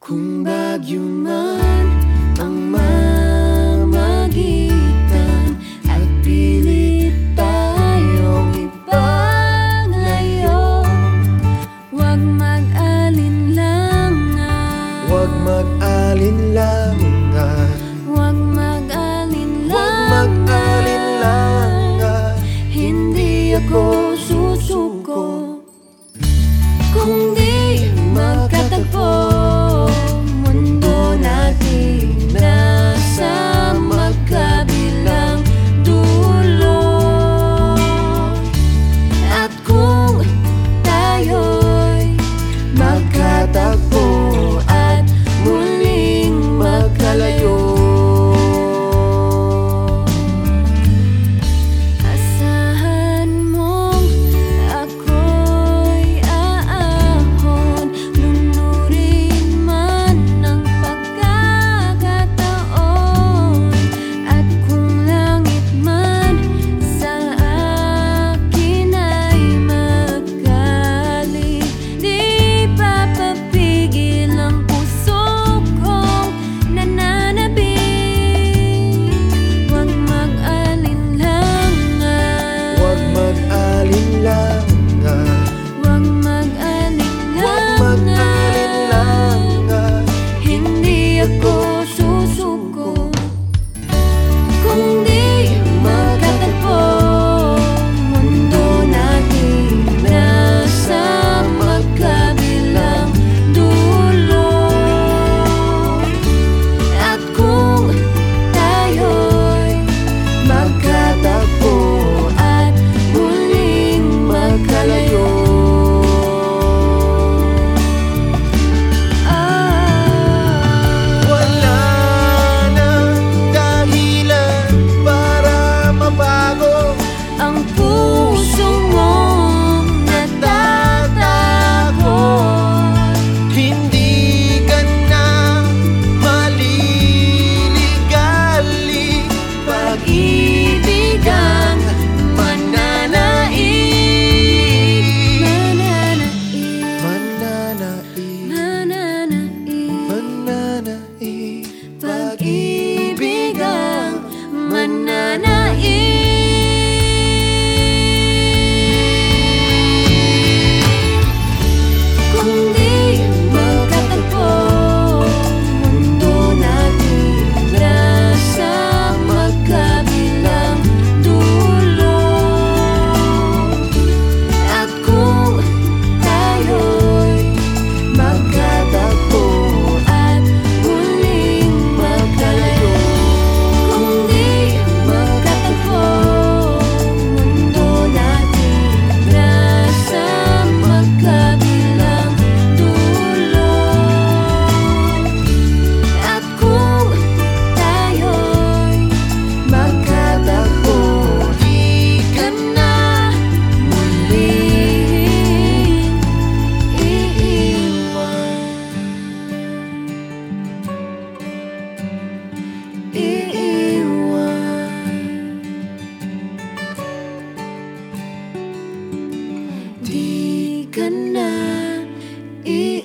Kung bagyo man ang mamagitan At pilit tayong ipaglayo Huwag mag-alinlangan. Huwag mag-alinlangan. Huwag mag-alinlangan. Hindi ako susuko. Kung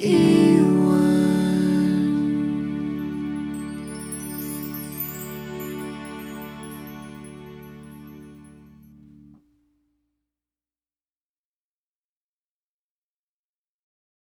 eat.